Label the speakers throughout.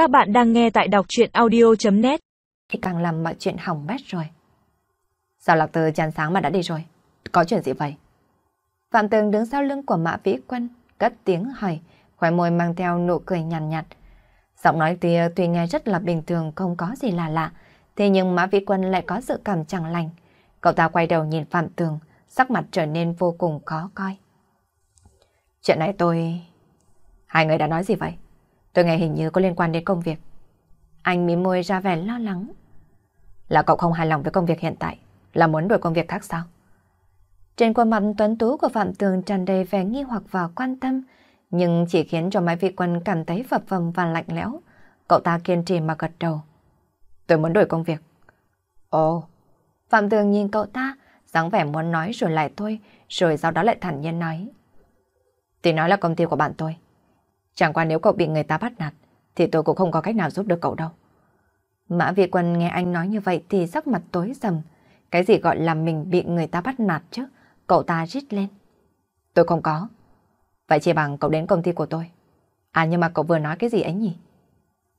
Speaker 1: Các bạn đang nghe tại đọc chuyện audio.net
Speaker 2: Thì càng làm mọi chuyện hỏng bét rồi. Sao Lạc Tư chán sáng mà đã đi rồi? Có chuyện gì vậy? Phạm Tường đứng sau lưng của Mã Vĩ Quân, cất tiếng hỏi, khóe môi mang theo nụ cười nhàn nhạt, nhạt. Giọng nói kia tuy nghe rất là bình thường không có gì là lạ, thế nhưng Mã Vĩ Quân lại có sự cảm chẳng lành. Cậu ta quay đầu nhìn Phạm Tường, sắc mặt trở nên vô cùng khó coi. Chuyện này tôi... Hai người đã nói gì vậy? Tôi nghe hình như có liên quan đến công việc. Anh mím môi ra vẻ lo lắng. Là cậu không hài lòng với công việc hiện tại, là muốn đổi công việc khác sao? Trên khuôn mặt tuấn tú của Phạm Tường tràn đầy vẻ nghi hoặc và quan tâm, nhưng chỉ khiến cho Mai Vị Quân cảm thấy phập phồng và lạnh lẽo. Cậu ta kiên trì mà gật đầu. Tôi muốn đổi công việc. Ồ, Phạm Tường nhìn cậu ta, dáng vẻ muốn nói rồi lại thôi, rồi sau đó lại thản nhiên nói. Thì nói là công ty của bạn tôi. Chẳng qua nếu cậu bị người ta bắt nạt, thì tôi cũng không có cách nào giúp được cậu đâu. Mã Việt Quân nghe anh nói như vậy thì sắc mặt tối sầm. Cái gì gọi là mình bị người ta bắt nạt chứ? Cậu ta rít lên. Tôi không có. Vậy chỉ bằng cậu đến công ty của tôi. À nhưng mà cậu vừa nói cái gì ấy nhỉ?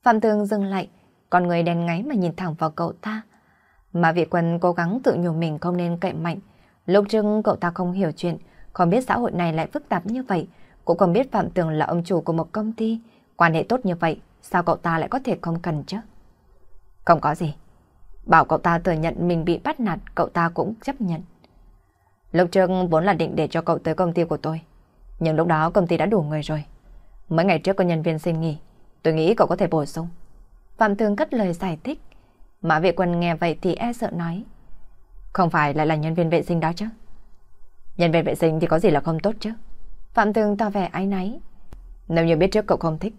Speaker 2: Phạm Tường dừng lại, con người đen ngáy mà nhìn thẳng vào cậu ta. Mã Việt Quân cố gắng tự nhủ mình không nên cậy mạnh. Lúc trước cậu ta không hiểu chuyện, không biết xã hội này lại phức tạp như vậy. Cũng không biết Phạm Tường là ông chủ của một công ty. Quan hệ tốt như vậy, sao cậu ta lại có thể không cần chứ? Không có gì. Bảo cậu ta thừa nhận mình bị bắt nạt, cậu ta cũng chấp nhận. Lúc trước vốn là định để cho cậu tới công ty của tôi. Nhưng lúc đó công ty đã đủ người rồi. Mấy ngày trước có nhân viên xin nghỉ, tôi nghĩ cậu có thể bổ sung. Phạm Tường cất lời giải thích. Mã Vệ Quân nghe vậy thì e sợ nói. Không phải lại là nhân viên vệ sinh đó chứ? Nhân viên vệ sinh thì có gì là không tốt chứ? Phạm Tường tỏ vẻ ái náy. Nếu như biết trước cậu không thích,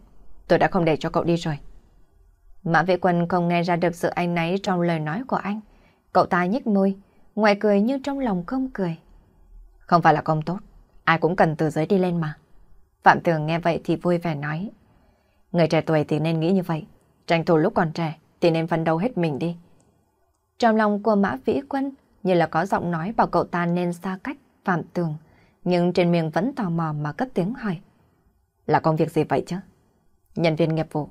Speaker 2: tôi đã không để cho cậu đi rồi. Mã vệ quân không nghe ra được sự ái náy trong lời nói của anh. Cậu ta nhếch môi, ngoài cười nhưng trong lòng không cười. Không phải là không tốt, ai cũng cần từ dưới đi lên mà. Phạm Tường nghe vậy thì vui vẻ nói. Người trẻ tuổi thì nên nghĩ như vậy, tranh thủ lúc còn trẻ thì nên phấn đấu hết mình đi. Trong lòng của Mã Vĩ Quân như là có giọng nói bảo cậu ta nên xa cách Phạm Tường nhưng trên miệng vẫn tò mò mà cất tiếng hỏi. Là công việc gì vậy chứ? Nhân viên nghiệp vụ.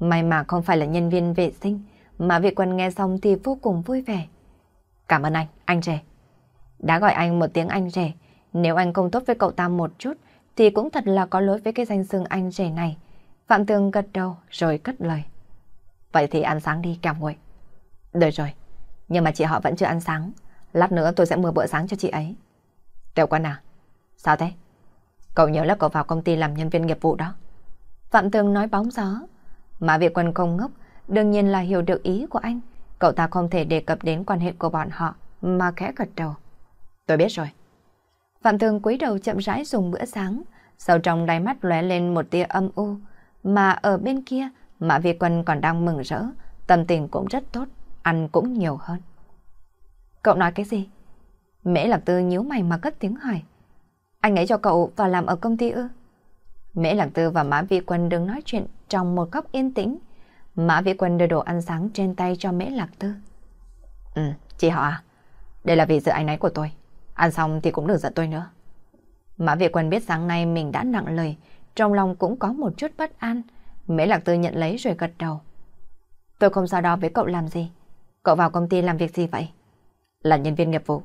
Speaker 2: May mà không phải là nhân viên vệ sinh, mà vị quân nghe xong thì vô cùng vui vẻ. Cảm ơn anh, anh rể. Đã gọi anh một tiếng anh rể, nếu anh không tốt với cậu ta một chút, thì cũng thật là có lỗi với cái danh xưng anh rể này. Phạm Tường gật đầu rồi cất lời. Vậy thì ăn sáng đi kẻo nguội. Được rồi, nhưng mà chị họ vẫn chưa ăn sáng. Lát nữa tôi sẽ mua bữa sáng cho chị ấy. Tiểu quân à? Sao thế? Cậu nhớ là cậu vào công ty làm nhân viên nghiệp vụ đó. Phạm Tường nói bóng gió. Mà Việt quân không ngốc, đương nhiên là hiểu được ý của anh. Cậu ta không thể đề cập đến quan hệ của bọn họ, mà khẽ gật đầu. Tôi biết rồi. Phạm Tường cúi đầu chậm rãi dùng bữa sáng, sâu trong đáy mắt lóe lên một tia âm u, mà ở bên kia, Mã Việt Quân còn đang mừng rỡ, tâm tình cũng rất tốt, ăn cũng nhiều hơn. Cậu nói cái gì? Mễ Lạc Tư nhíu mày mà cất tiếng hỏi. Anh ấy cho cậu vào làm ở công ty ư? Mễ Lạc Tư và Mã Vi Quân đứng nói chuyện trong một góc yên tĩnh. Mã Vi Quân đưa đồ ăn sáng trên tay cho Mễ Lạc Tư. Ừ, chị họ à, đây là vì dự anh ấy của tôi. Ăn xong thì cũng đừng giận tôi nữa. Mã Vi Quân biết sáng nay mình đã nặng lời, trong lòng cũng có một chút bất an. Mễ Lạc Tư nhận lấy rồi gật đầu. Tôi không sao đó với cậu làm gì. Cậu vào công ty làm việc gì vậy? Là nhân viên nghiệp vụ.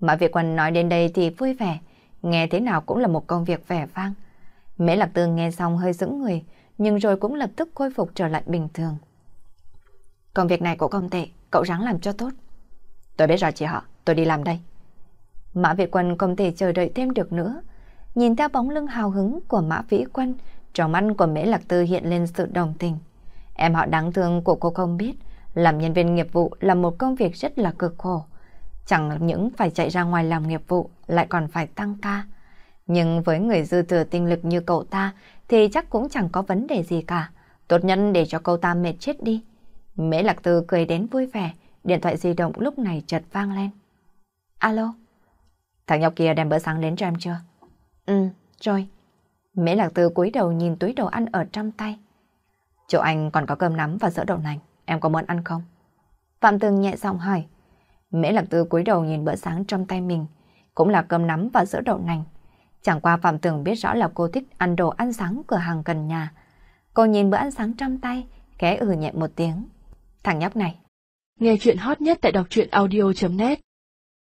Speaker 2: Mã Việt Quân nói đến đây thì vui vẻ, nghe thế nào cũng là một công việc vẻ vang. Mễ Lạc Tư nghe xong hơi sững người, nhưng rồi cũng lập tức khôi phục trở lại bình thường. Công việc này của công tệ, cậu ráng làm cho tốt. Tôi biết rồi chị họ, tôi đi làm đây. Mã Việt Quân không thể chờ đợi thêm được nữa. Nhìn theo bóng lưng hào hứng của Mã Vĩ Quân, trong mắt của Mễ Lạc Tư hiện lên sự đồng tình. Em họ đáng thương của cô không biết, làm nhân viên nghiệp vụ là một công việc rất là cực khổ. Chẳng những phải chạy ra ngoài làm nghiệp vụ, lại còn phải tăng ca. Nhưng với người dư thừa tinh lực như cậu ta thì chắc cũng chẳng có vấn đề gì cả. Tốt nhất để cho cậu ta mệt chết đi. Mễ Lạc Tư cười đến vui vẻ, điện thoại di động lúc này chợt vang lên. Alo? Thằng nhóc kia đem bữa sáng đến cho em chưa? Ừ, rồi. Mễ Lạc Tư cúi đầu nhìn túi đồ ăn ở trong tay. Chỗ anh còn có cơm nắm và sữa đậu nành, em có muốn ăn không? Phạm Tường nhẹ giọng hỏi. Mễ Lạc Tư cúi đầu nhìn bữa sáng trong tay mình, cũng là cơm nắm và sữa đậu nành. Chẳng qua Phạm Tường biết rõ là cô thích ăn đồ ăn sáng cửa hàng gần nhà. Cô nhìn bữa ăn sáng trong tay, khẽ ừ nhẹ một tiếng. Thằng nhóc này.
Speaker 3: Nghe chuyện hot nhất tại đọc truyện audio.net